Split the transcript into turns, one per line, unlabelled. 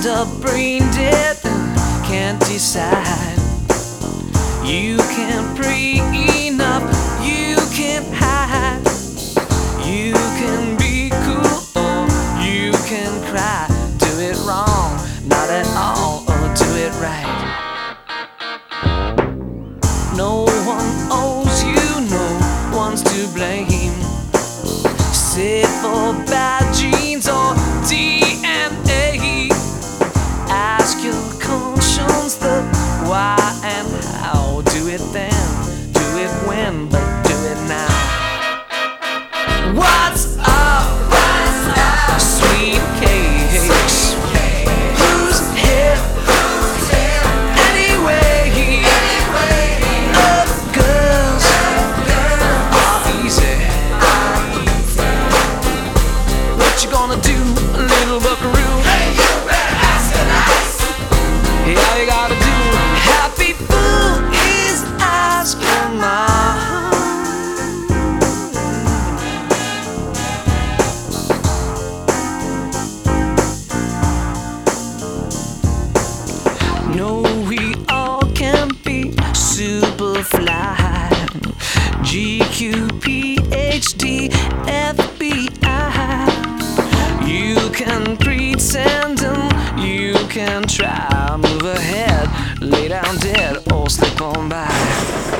end up brain dead and can't decide. You can't breathe. What's up? Who's here? Anyway, girls, easy. What you gonna do, little buckaroo? PhD, FBI. You can pretend and you can try. Move ahead, lay down dead, or slip on by.